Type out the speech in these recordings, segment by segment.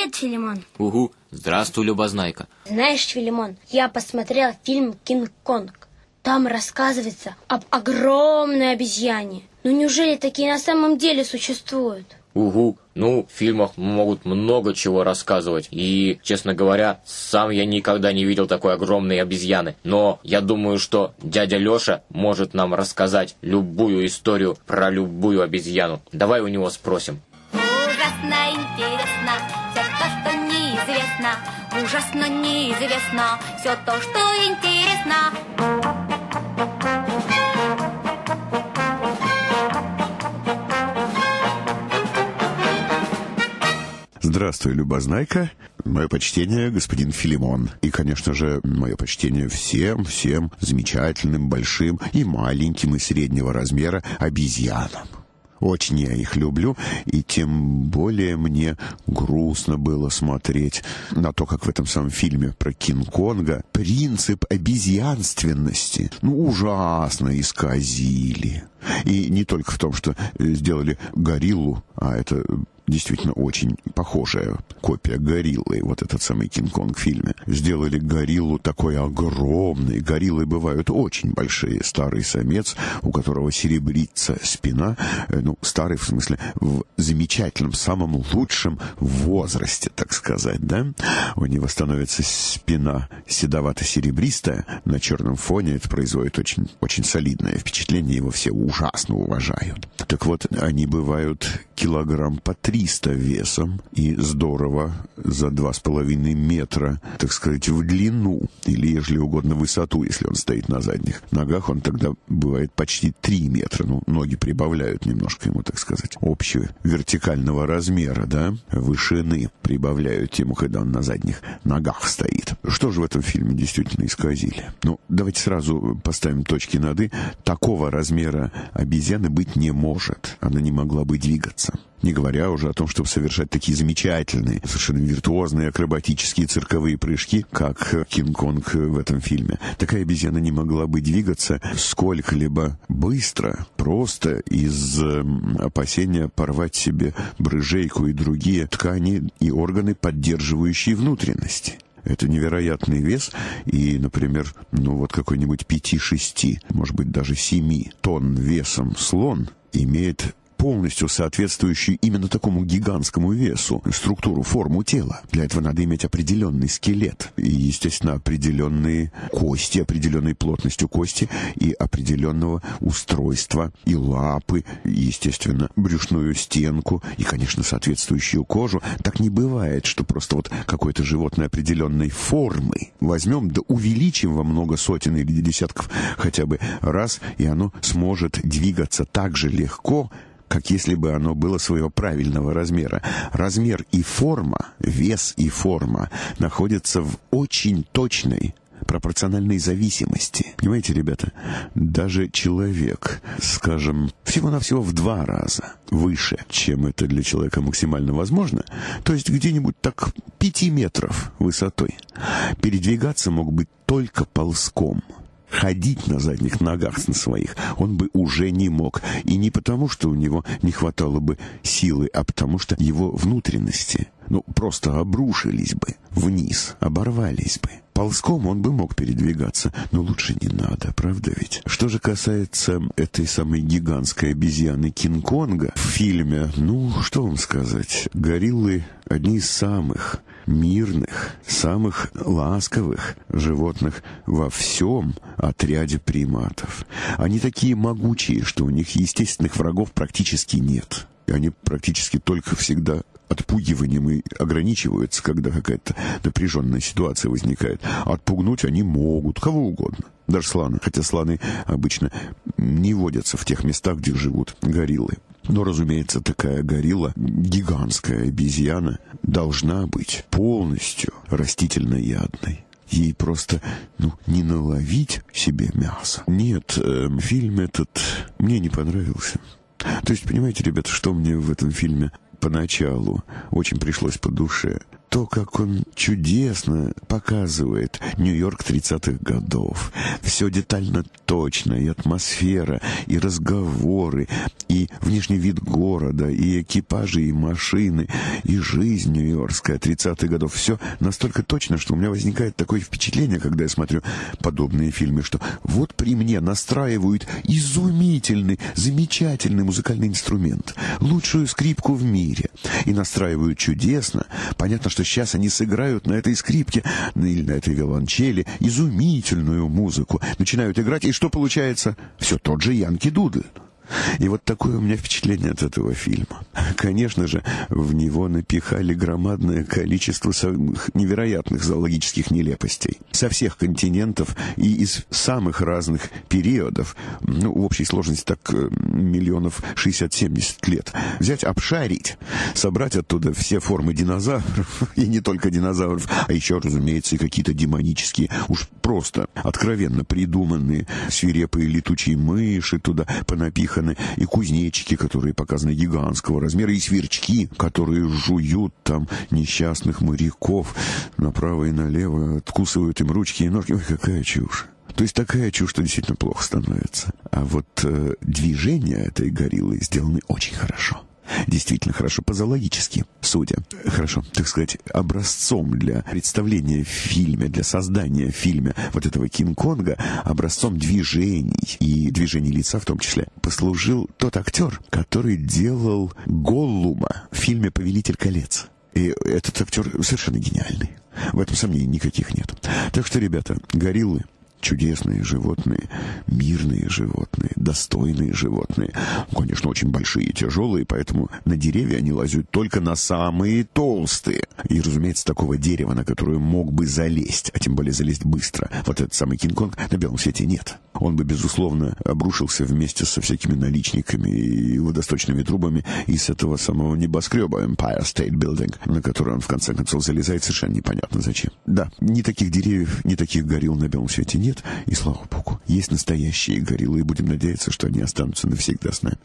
Привет, Филимон. Угу. Здравствуй, Любознайка. Знаешь, Филимон, я посмотрел фильм «Кинг-Конг». Там рассказывается об огромной обезьяне. Ну неужели такие на самом деле существуют? Угу. Ну, в фильмах могут много чего рассказывать. И, честно говоря, сам я никогда не видел такой огромной обезьяны. Но я думаю, что дядя Лёша может нам рассказать любую историю про любую обезьяну. Давай у него спросим. Ужасно интересно Ужасно неизвестно все то, что интересно. Здравствуй, Любознайка. Мое почтение, господин Филимон. И, конечно же, мое почтение всем, всем замечательным, большим и маленьким, и среднего размера обезьянам. Очень я их люблю, и тем более мне грустно было смотреть на то, как в этом самом фильме про Кинг-Конга принцип обезьянственности ну, ужасно исказили. И не только в том, что сделали гориллу, а это действительно очень похожая копия гориллы, вот этот самый Кинг-Конг в фильме. Сделали гориллу такой огромной. Гориллы бывают очень большие. Старый самец, у которого серебрится спина, э, ну, старый в смысле в замечательном, самом лучшем возрасте, так сказать, да? У него становится спина седовато-серебристая на черном фоне. Это производит очень, очень солидное впечатление. Его все ужасно уважают. Так вот, они бывают килограмм по 300 весом и здорово за 2,5 метра, так сказать, в длину или, если угодно, высоту, если он стоит на задних ногах, он тогда бывает почти 3 метра. Ну, ноги прибавляют немножко ему, так сказать, общего вертикального размера, да, вышины прибавляют ему, когда он на задних ногах стоит. Что же в этом фильме действительно исказили? Ну, давайте сразу поставим точки над «и». Такого размера обезьяны быть не может. Она не могла бы двигаться. Не говоря уже о том, чтобы совершать такие замечательные, совершенно виртуозные акробатические цирковые прыжки, как Кинг-Конг в этом фильме. Такая обезьяна не могла бы двигаться сколько-либо быстро, просто из опасения порвать себе брыжейку и другие ткани и органы, поддерживающие внутренности. Это невероятный вес, и, например, ну вот какой-нибудь 5-6, может быть даже 7 тонн весом слон имеет полностью соответствующую именно такому гигантскому весу, структуру, форму тела. Для этого надо иметь определенный скелет и, естественно, определенные кости, определенной плотностью кости и определенного устройства и лапы, и, естественно, брюшную стенку и, конечно, соответствующую кожу. Так не бывает, что просто вот какое-то животное определенной формы возьмем да увеличим во много сотен или десятков хотя бы раз, и оно сможет двигаться так же легко, как если бы оно было своего правильного размера. Размер и форма, вес и форма находятся в очень точной пропорциональной зависимости. Понимаете, ребята, даже человек, скажем, всего-навсего в два раза выше, чем это для человека максимально возможно, то есть где-нибудь так пяти метров высотой, передвигаться мог быть только ползком – ходить на задних ногах на своих он бы уже не мог. И не потому, что у него не хватало бы силы, а потому что его внутренности, ну, просто обрушились бы вниз, оборвались бы. Ползком он бы мог передвигаться, но лучше не надо, правда ведь? Что же касается этой самой гигантской обезьяны Кинг-Конга в фильме, ну, что вам сказать, гориллы одни из самых мирных, самых ласковых животных во всем отряде приматов. Они такие могучие, что у них естественных врагов практически нет. И они практически только всегда отпугиванием и ограничиваются, когда какая-то напряженная ситуация возникает. Отпугнуть они могут, кого угодно. Даже сланы. Хотя сланы обычно не водятся в тех местах, где живут гориллы. Но, разумеется, такая горилла, гигантская обезьяна, должна быть полностью растительноядной. Ей просто, ну, не наловить себе мясо. Нет, э, фильм этот мне не понравился. То есть, понимаете, ребята, что мне в этом фильме поначалу очень пришлось по душе? То, как он чудесно показывает Нью-Йорк 30-х годов. Все детально точно, и атмосфера, и разговоры, и внешний вид города, и экипажи, и машины, и жизнь нью-йоркская 30-х годов. Все настолько точно, что у меня возникает такое впечатление, когда я смотрю подобные фильмы, что вот при мне настраивают изумительный, замечательный музыкальный инструмент, лучшую скрипку в мире, и настраивают чудесно. Понятно, что сейчас они сыграют на этой скрипке или на этой виолончели изумительную музыку, начинают играть, и что получается? Все тот же Янки Дудль. И вот такое у меня впечатление от этого фильма. Конечно же, в него напихали громадное количество самых невероятных зоологических нелепостей. Со всех континентов и из самых разных периодов. Ну, в общей сложности так э, миллионов 60-70 лет. Взять, обшарить, собрать оттуда все формы динозавров, и не только динозавров, а еще, разумеется, и какие-то демонические, уж просто откровенно придуманные свирепые летучие мыши туда понапиханы напиханы и кузнечики, которые показаны гигантского размера, и сверчки, которые жуют там несчастных моряков направо и налево, откусывают им ручки и ножки. Ой, какая чушь. То есть такая чушь, что действительно плохо становится. А вот э, движения этой гориллы сделаны очень хорошо действительно хорошо позологически, судя. Хорошо, так сказать, образцом для представления в фильме, для создания в фильме вот этого Кинг-Конга, образцом движений и движений лица в том числе, послужил тот актер, который делал Голлума в фильме «Повелитель колец». И этот актер совершенно гениальный. В этом сомнений никаких нет. Так что, ребята, гориллы чудесные животные, мирные животные, достойные животные. Конечно, очень большие и тяжелые, поэтому на деревья они лазят только на самые толстые. И, разумеется, такого дерева, на которое мог бы залезть, а тем более залезть быстро, вот этот самый Кинг-Конг, на белом свете нет. Он бы, безусловно, обрушился вместе со всякими наличниками и водосточными трубами из этого самого небоскреба Empire State Building, на который он, в конце концов, залезает совершенно непонятно зачем. Да, ни таких деревьев, ни таких горил на белом свете нет, нет, и слава богу, есть настоящие гориллы, и будем надеяться, что они останутся навсегда с нами.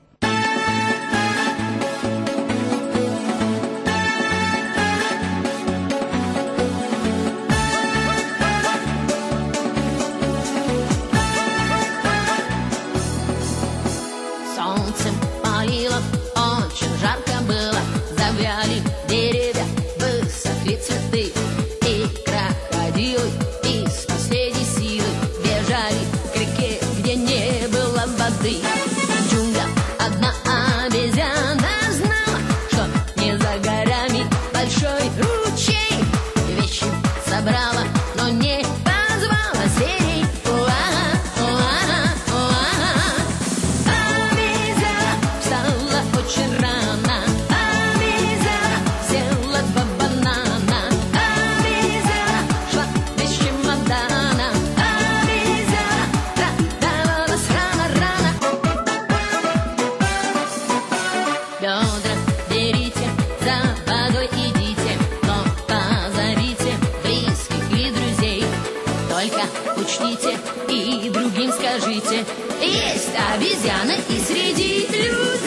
Начните и другим скажите, есть обезьяны и среди людей.